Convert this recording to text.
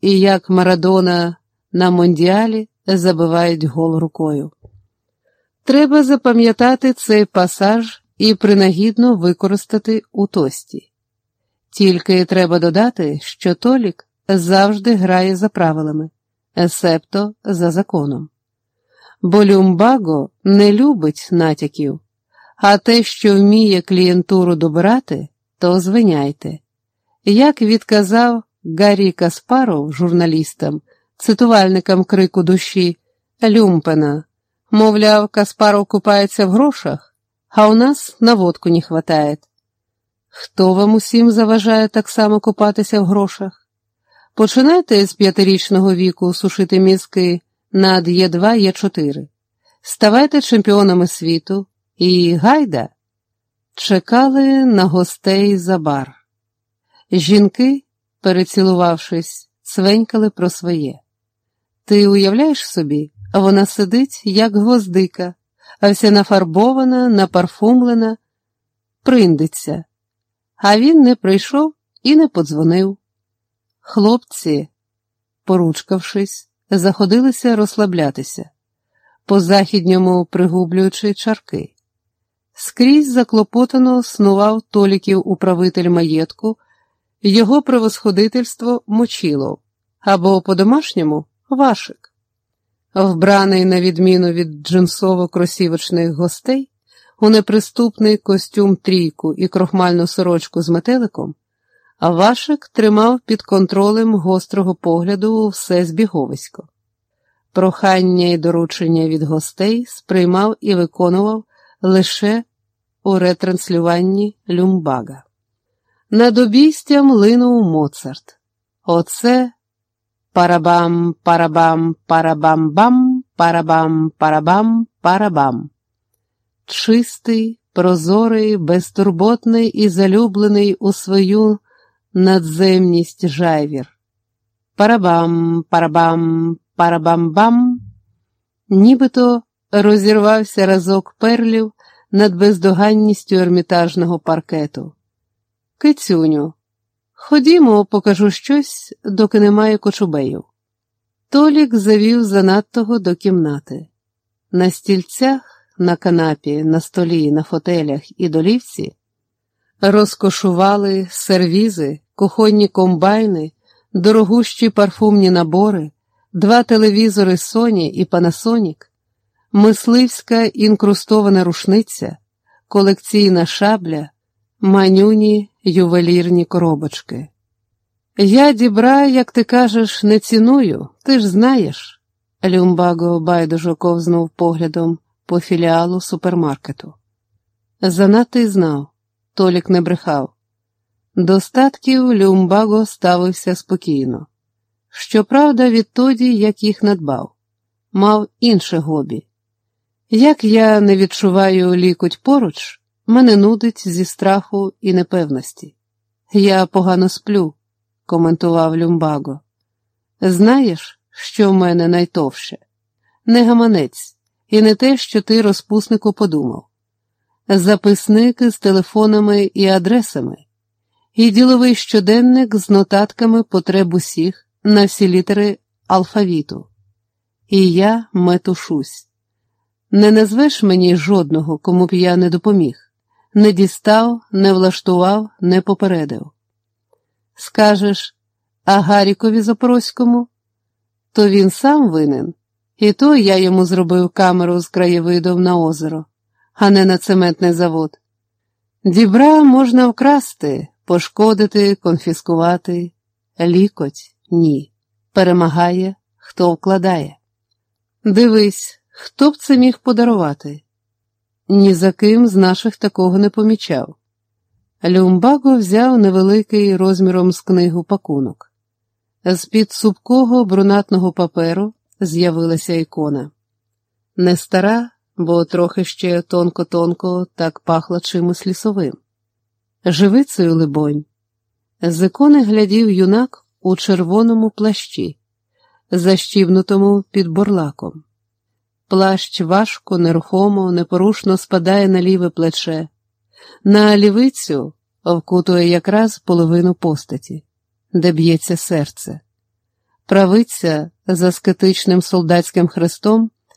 і як Марадона на Мондіалі забивають гол рукою. Треба запам'ятати цей пасаж і принагідно використати у тості. Тільки треба додати, що Толік завжди грає за правилами, есепто за законом. Бо Люмбаго не любить натяків, а те, що вміє клієнтуру добирати, то звиняйте. Як відказав Гаррі Каспаров журналістам, цитувальникам крику душі Люмпена, мовляв, Каспаров купається в грошах, а у нас на водку не хватає. Хто вам усім заважає так само купатися в грошах? Починайте з п'ятирічного віку сушити мізки над Є2, Є4. Ставайте чемпіонами світу і гайда. Чекали на гостей за бар. Жінки, перецілувавшись, цвенькали про своє. Ти уявляєш собі, вона сидить, як гвоздика, а вся нафарбована, напарфумлена, приндиться. А він не прийшов і не подзвонив. Хлопці, поручкавшись, заходилися розслаблятися, по західньому пригублюючи чарки. Скрізь заклопотано снував толіків управитель маєтку, його превосходительство мочило, або по-домашньому вашик. Вбраний, на відміну від джинсово-кросівочних гостей, у неприступний костюм трійку і крохмальну сорочку з метеликом, Вашик тримав під контролем гострого погляду все збіговисько. Прохання і доручення від гостей сприймав і виконував лише у ретранслюванні люмбага. Над обійстям линув Моцарт. Оце парабам, парабам, парабам-бам, парабам, парабам, парабам. Чистий, прозорий, безтурботний і залюблений у свою надземність жайвір. Парабам, парабам, парабам-бам, нібито розірвався разок перлів над бездоганністю ермітажного паркету. Кицюню, ходімо, покажу щось, доки немає кочубеїв. Толік завів занадтого до кімнати. На стільцях, на канапі, на столі, на фотелях і долівці розкошували сервізи, кухонні комбайни, дорогущі парфумні набори, два телевізори Sony і Panasonic, мисливська інкрустована рушниця, колекційна шабля, манюні ювелірні коробочки. Я дібра, як ти кажеш, не ціную, ти ж знаєш. Люмбаго байдужо ковзнув поглядом по філіалу супермаркету. Занадто й знав, Толік не брехав. Достатків Люмбаго ставився спокійно. Щоправда, відтоді, як їх надбав, мав інше гобі. Як я не відчуваю лікуть поруч, мене нудить зі страху і непевності. Я погано сплю, коментував Люмбаго. Знаєш, що в мене найтовше? Не гаманець, і не те, що ти розпуснику подумав. Записник з телефонами і адресами, і діловий щоденник з нотатками потреб усіх на всі літери алфавіту. І я метушусь. Не назвеш мені жодного, кому б я не допоміг не дістав, не влаштував, не попередив. Скажеш, а Гарікові Запорозькому, то він сам винен, і то я йому зробив камеру з краєвидом на озеро, а не на цементний завод. Дібра можна вкрасти, пошкодити, конфіскувати, лікоть ні. Перемагає, хто вкладає. Дивись, хто б це міг подарувати? Ні за ким з наших такого не помічав. Люмбаго взяв невеликий розміром з книгу пакунок. З під супкого брунатного паперу з'явилася ікона. Не стара, бо трохи ще тонко-тонко так пахла чимось лісовим. Живицею, либонь. З ікони глядів юнак у червоному плащі, защібнутому під борлаком. Плащ важко, нерухомо, непорушно спадає на ліве плече, на лівицю вкутує якраз половину постаті, де б'ється серце. правиця з аскетичним солдатським хрестом